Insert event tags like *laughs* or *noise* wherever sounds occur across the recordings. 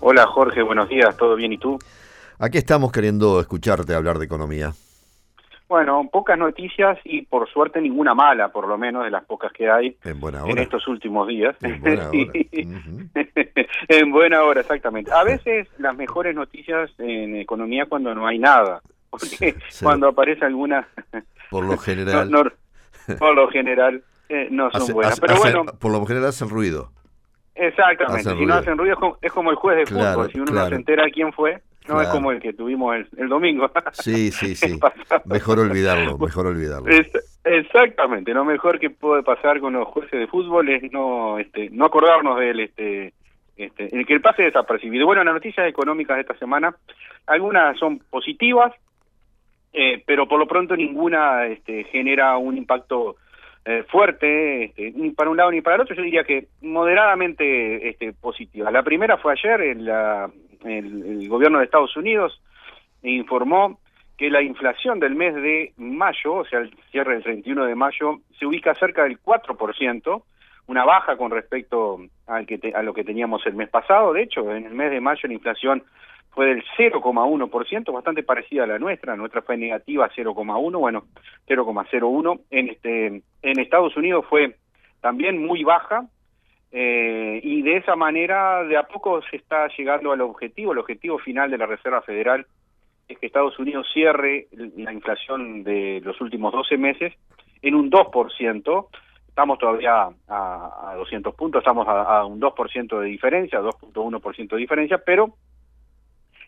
Hola Jorge, buenos días, ¿todo bien y tú? Aquí estamos queriendo escucharte hablar de economía. Bueno, pocas noticias y por suerte ninguna mala, por lo menos de las pocas que hay en, buena en estos últimos días. En buena *laughs* hora. en buena hora, exactamente. A veces las mejores noticias en economía cuando no hay nada, porque Sí. *laughs* cuando aparece alguna... *laughs* Por lo general. no- no- por lo general eh, no son hace- buenas. hace- Pero bueno, por lo general hacen ruido. Exactamente. si no hacen ruido es como, es como el juez de Claro, fútbol. Si uno no se entera quién fue, no es como el que tuvimos el, el domingo. *laughs* Sí, sí, sí. *laughs* Mejor olvidarlo, mejor olvidarlo. Es- exactamente, lo mejor que puede pasar con los jueces de fútbol es no este, no acordarnos de él, este, este, el que el pase desapercibido. Bueno, las noticias económicas de esta semana, algunas son positivas, eh, pero por lo pronto ninguna este, genera un impacto eh, fuerte, este, ni para un lado ni para el otro. Yo diría que moderadamente este, positiva. La primera fue ayer, en la- el, el gobierno de Estados Unidos informó que la inflación del mes de mayo, o sea, el cierre del 31 de mayo, se ubica cerca del 4%, una baja con respecto al que te- a lo que teníamos el mes pasado. De hecho, en el mes de mayo la inflación fue del 0,1%, bastante parecida a la nuestra. Nuestra fue negativa 0,1, bueno, 0,01. En este en Estados Unidos fue también muy baja, eh, y de esa manera de a poco se está llegando al objetivo, el objetivo final de la Reserva Federal es que Estados Unidos cierre la inflación de los últimos 12 meses en un 2%, estamos todavía a, a 200 puntos, estamos a, a un 2% de diferencia, 2.1% de diferencia, pero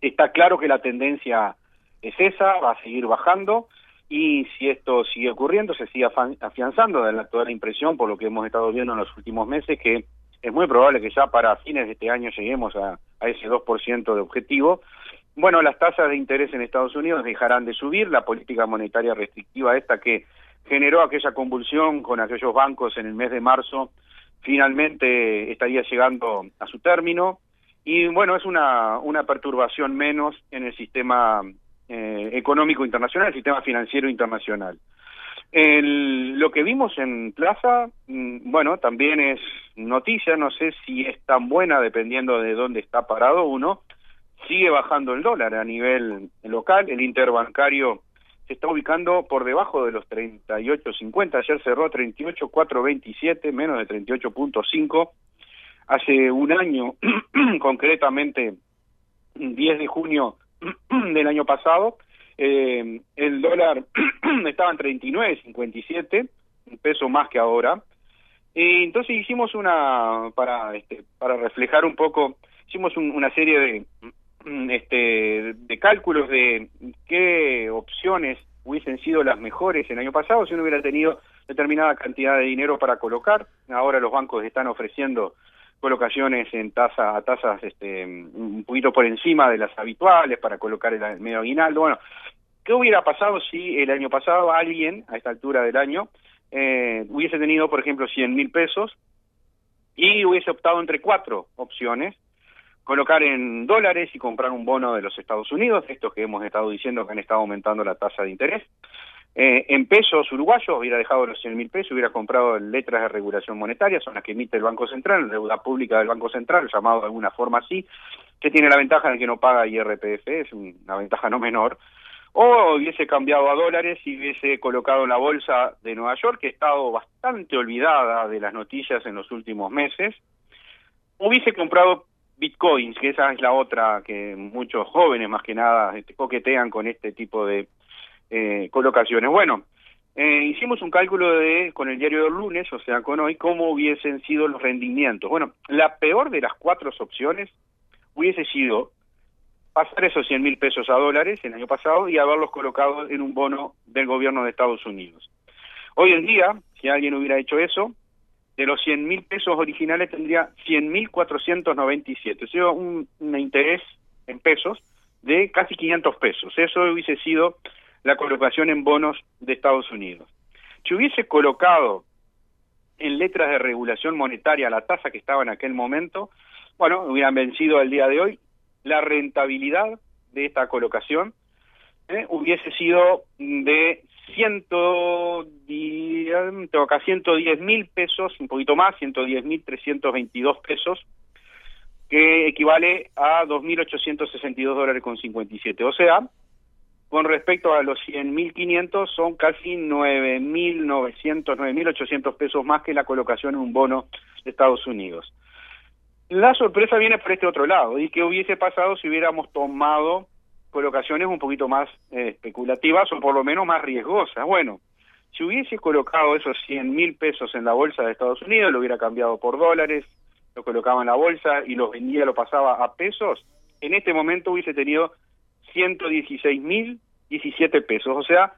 está claro que la tendencia es esa, va a seguir bajando y si esto sigue ocurriendo, se sigue afianzando de la toda la impresión por lo que hemos estado viendo en los últimos meses que es muy probable que ya para fines de este año lleguemos a, a ese 2% de objetivo. Bueno, las tasas de interés en Estados Unidos dejarán de subir, la política monetaria restrictiva esta que generó aquella convulsión con aquellos bancos en el mes de marzo, finalmente estaría llegando a su término y bueno, es una, una perturbación menos en el sistema eh, económico internacional, el sistema financiero internacional. El- lo que vimos en Plaza, mm, bueno, también es noticia, no sé si es tan buena dependiendo de dónde está parado uno, sigue bajando el dólar a nivel local, el interbancario se está ubicando por debajo de los 38.50, ayer cerró 38.427, menos de 38.5, hace un año, *clears throat* concretamente 10 de junio *clears throat* del año pasado, eh, el dólar *clears throat* estaba en 39.57, un peso más que ahora. Y entonces hicimos una, para, este, para reflejar un poco, hicimos un- una serie de, este, de cálculos de qué opciones hubiesen sido las mejores el año pasado si uno hubiera tenido determinada cantidad de dinero para colocar. Ahora los bancos están ofreciendo colocaciones en tasa a tasas este, un poquito por encima de las habituales para colocar el, medio aguinaldo. Bueno, ¿qué hubiera pasado si el año pasado alguien, a esta altura del año, eh, hubiese tenido, por ejemplo, 100 mil pesos y hubiese optado entre cuatro opciones? Colocar en dólares y comprar un bono de los Estados Unidos, estos que hemos estado diciendo que han estado aumentando la tasa de interés. Eh, en pesos uruguayos hubiera dejado los 100 mil pesos, hubiera comprado letras de regulación monetaria, son las que emite el Banco Central, deuda pública del Banco Central, llamado de alguna forma así, que tiene la ventaja de que no paga IRPF, es una ventaja no menor, o hubiese cambiado a dólares y hubiese colocado en la bolsa de Nueva York, que ha estado bastante olvidada de las noticias en los últimos meses, hubiese comprado bitcoins, que esa es la otra que muchos jóvenes más que nada este, coquetean con este tipo de eh, colocaciones. Bueno, eh, hicimos un cálculo de con el diario del lunes, o sea, con hoy, cómo hubiesen sido los rendimientos. Bueno, la peor de las cuatro opciones hubiese sido pasar esos 100 mil pesos a dólares el año pasado y haberlos colocado en un bono del gobierno de Estados Unidos. Hoy en día, si alguien hubiera hecho eso, de los 100 mil pesos originales tendría 100 mil 497, o sea, un, un interés en pesos de casi 500 pesos. Eso hubiese sido la colocación en bonos de Estados Unidos. Si hubiese colocado en letras de regulación monetaria la tasa que estaba en aquel momento, bueno, hubieran vencido al día de hoy, la rentabilidad de esta colocación ¿eh? hubiese sido de ciento tengo acá 110 mil pesos, un poquito más, 110 mil 322 pesos, que equivale a 2.862 dólares con 57. O sea, con respecto a los 100.500 son casi 9.900, 9.800 pesos más que la colocación en un bono de Estados Unidos. La sorpresa viene por este otro lado. ¿Y qué hubiese pasado si hubiéramos tomado colocaciones un poquito más eh, especulativas o por lo menos más riesgosas? Bueno, si hubiese colocado esos 100 mil pesos en la bolsa de Estados Unidos, lo hubiera cambiado por dólares, lo colocaba en la bolsa y los vendía, lo pasaba a pesos, en este momento hubiese tenido 116 mil 17 pesos, o sea,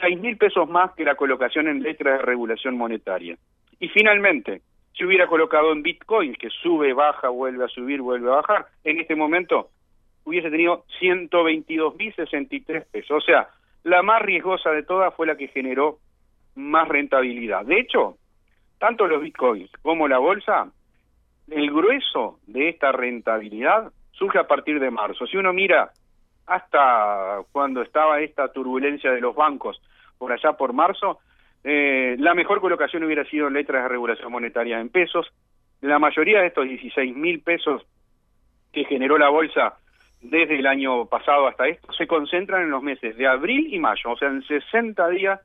6 mil pesos más que la colocación en letra de regulación monetaria. Y finalmente, si hubiera colocado en Bitcoin, que sube, baja, vuelve a subir, vuelve a bajar, en este momento hubiese tenido 122.063 pesos. O sea, la más riesgosa de todas fue la que generó más rentabilidad. De hecho, tanto los Bitcoins como la bolsa, el grueso de esta rentabilidad surge a partir de marzo. Si uno mira hasta cuando estaba esta turbulencia de los bancos, por allá por marzo, eh, la mejor colocación hubiera sido letras de regulación monetaria en pesos. La mayoría de estos 16 mil pesos que generó la bolsa desde el año pasado hasta esto se concentran en los meses de abril y mayo, o sea, en 60 días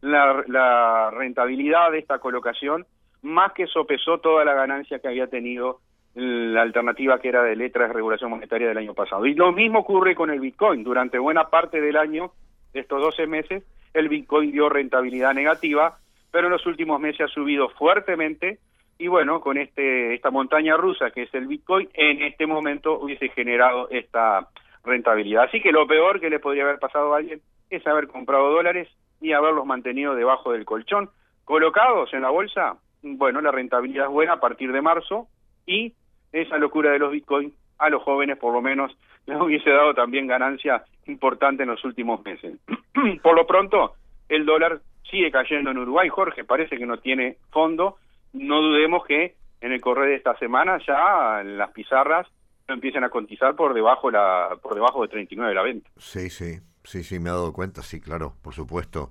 la rentabilidad de esta colocación más que sopesó toda la ganancia que había tenido la alternativa que era de letras de regulación monetaria del año pasado. Y lo mismo ocurre con el Bitcoin. Durante buena parte del año, de estos 12 meses, el Bitcoin dio rentabilidad negativa, pero en los últimos meses ha subido fuertemente y bueno, con este esta montaña rusa que es el Bitcoin, en este momento hubiese generado esta rentabilidad. Así que lo peor que le podría haber pasado a alguien es haber comprado dólares y haberlos mantenido debajo del colchón, colocados en la bolsa. Bueno, la rentabilidad es buena a partir de marzo y esa locura de los bitcoins a los jóvenes por lo menos *laughs* les hubiese dado también ganancia importante en los últimos meses. *clears throat* por lo pronto, el dólar sigue cayendo en Uruguay, Jorge, parece que no tiene fondo. No dudemos que en el correr de esta semana ya las pizarras empiecen a cotizar por debajo la por debajo de 39 la venta. Sí, sí, sí, sí, me he dado cuenta, sí, claro, por supuesto.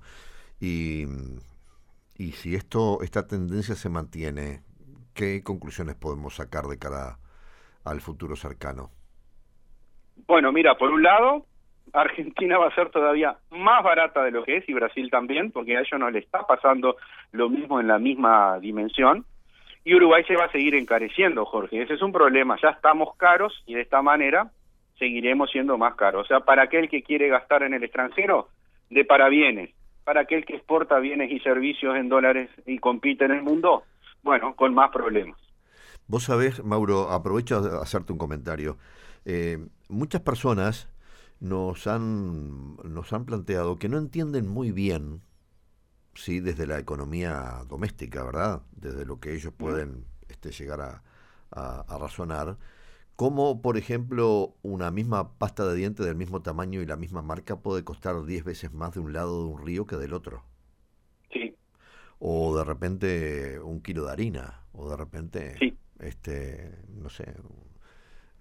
Y, y si esto esta tendencia se mantiene, ¿qué conclusiones podemos sacar de cara al futuro cercano? Bueno, mira, por un lado, Argentina va a ser todavía más barata de lo que es y Brasil también, porque a ellos no le está pasando lo mismo en la misma dimensión. Y Uruguay se va a seguir encareciendo, Jorge. Ese es un problema. Ya estamos caros y de esta manera seguiremos siendo más caros. O sea, para aquel que quiere gastar en el extranjero, de para bienes. Para aquel que exporta bienes y servicios en dólares y compite en el mundo, bueno, con más problemas. Vos sabés, Mauro, aprovecho a hacerte un comentario. Eh, muchas personas nos han, nos han planteado que no entienden muy bien, sí, desde la economía doméstica, ¿verdad? Desde lo que ellos pueden este, llegar a, a, razonar, cómo, por ejemplo, una misma pasta de dientes del mismo tamaño y la misma marca puede costar 10 veces más de un lado de un río que del otro o de repente un kilo de harina, o de repente, este, no sé,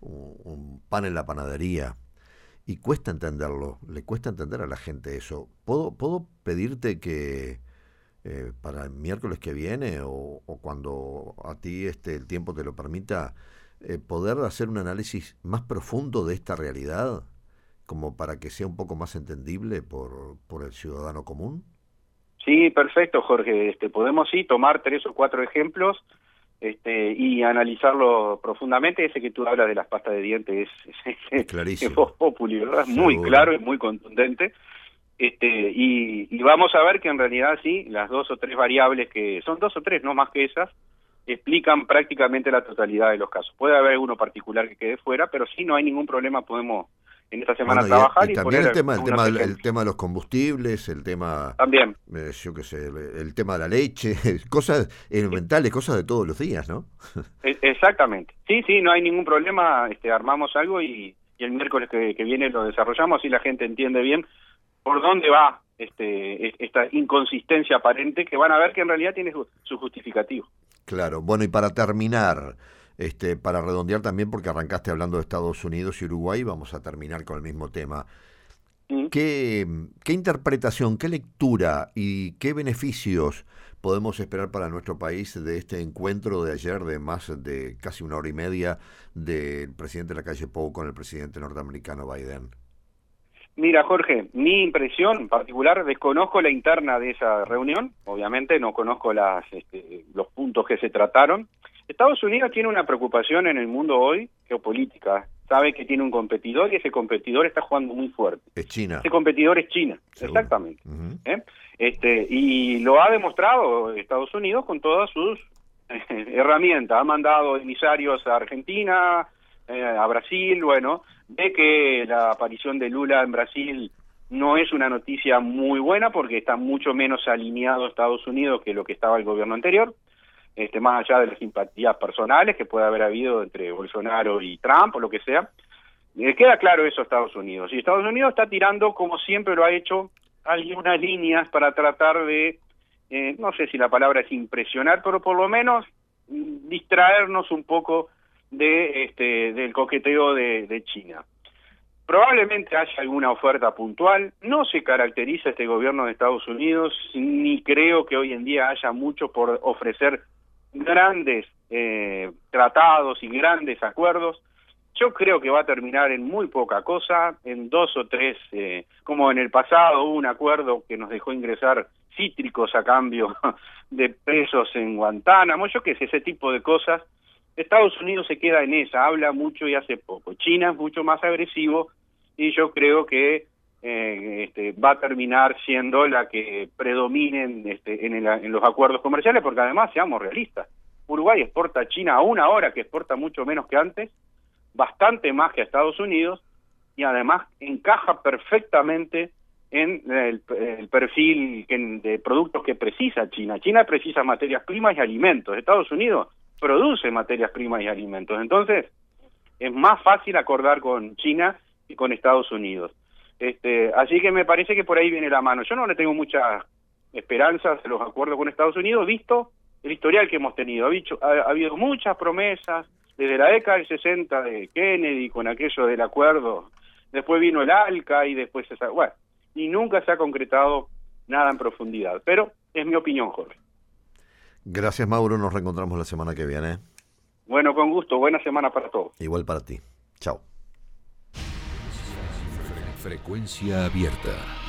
un, pan en la panadería. Y cuesta entenderlo, le cuesta entender a la gente eso. ¿Puedo, puedo pedirte que eh, para el miércoles que viene o, cuando a ti este, el tiempo te lo permita, eh, poder hacer un análisis más profundo de esta realidad, como para que sea un poco más entendible por, por el ciudadano común? Sí, perfecto, Jorge. Este, podemos sí tomar tres o cuatro ejemplos este, y analizarlo profundamente. Ese que tú hablas de las pastas de dientes es, *laughs* es, Clarísimo. muy claro y muy contundente. Este, y, y, vamos a ver que en realidad sí, las dos o tres variables que son dos o tres, no más que esas, explican prácticamente la totalidad de los casos. Puede haber uno particular que quede fuera, pero sí no hay ningún problema, podemos en esta semana trabajar. Y, también el tema, el tema, el tema de los combustibles, el tema, también, eh, yo qué sé, el, tema de la leche, *laughs* cosas elementales, cosas de todos los días, ¿no? *laughs* E, exactamente. Sí, sí, no hay ningún problema. Este, armamos algo y, y el miércoles que, viene lo desarrollamos y la gente entiende bien por dónde va este, esta inconsistencia aparente que van a ver que en realidad tiene su justificativo. Claro, bueno, y para terminar, este, para redondear también, porque arrancaste hablando de Estados Unidos y Uruguay, vamos a terminar con el mismo tema. ¿Qué, ¿Qué interpretación, qué lectura y qué beneficios podemos esperar para nuestro país de este encuentro de ayer de más de casi una hora y media del presidente de la calle Pou con el presidente norteamericano Biden? Mira, Jorge, mi impresión en particular, desconozco la interna de esa reunión, obviamente no conozco las, este, los puntos que se trataron. Estados Unidos tiene una preocupación en el mundo hoy geopolítica sabe que tiene un competidor y ese competidor está jugando muy fuerte. Es China. Ese competidor es China, exactamente. ¿Eh? este, y lo ha demostrado Estados Unidos con todas sus eh, herramientas. Ha mandado emisarios a Argentina, eh, a Brasil, bueno, ve que la aparición de Lula en Brasil no es una noticia muy buena porque está mucho menos alineado Estados Unidos que lo que estaba el gobierno anterior este, más allá de las simpatías personales que puede haber habido entre Bolsonaro y Trump o lo que sea. Eh, queda claro eso a Estados Unidos. Y Estados Unidos está tirando, como siempre lo ha hecho, algunas líneas para tratar de, eh, no sé si la palabra es impresionar, pero por lo menos distraernos un poco de este del coqueteo de, de China. Probablemente haya alguna oferta puntual, no se caracteriza este gobierno de Estados Unidos, ni creo que hoy en día haya mucho por ofrecer grandes eh, tratados y grandes acuerdos. Yo creo que va a terminar en muy poca cosa, en dos o tres, eh, como en el pasado hubo un acuerdo que nos dejó ingresar cítricos a cambio *laughs* de presos en Guantánamo, yo qué sé, ese tipo de cosas. Estados Unidos se queda en esa, habla mucho y hace poco. China es mucho más agresivo y yo creo que eh, este, va a terminar siendo la que predomine este, en, en, los acuerdos comerciales, porque además, seamos realistas, Uruguay exporta a China a una hora que exporta mucho menos que antes, bastante más que a Estados Unidos, y además encaja perfectamente en el, perfil de productos que precisa China. China precisa materias primas y alimentos. Estados Unidos produce materias primas y alimentos. Entonces, es más fácil acordar con China y con Estados Unidos. Este, así que me parece que por ahí viene la mano. Yo no le tengo muchas esperanzas en los acuerdos con Estados Unidos, visto el historial que hemos tenido. Ha, ha, habido muchas promesas desde la década del 60 de Kennedy con aquello del acuerdo, después vino el ALCA y después esa, bueno, y nunca se ha concretado nada en profundidad. Pero es mi opinión, Jorge. Gracias, Mauro. Nos reencontramos la semana que viene. Bueno, con gusto. Buena semana para todos. Igual para ti. Chao. Frecuencia abierta.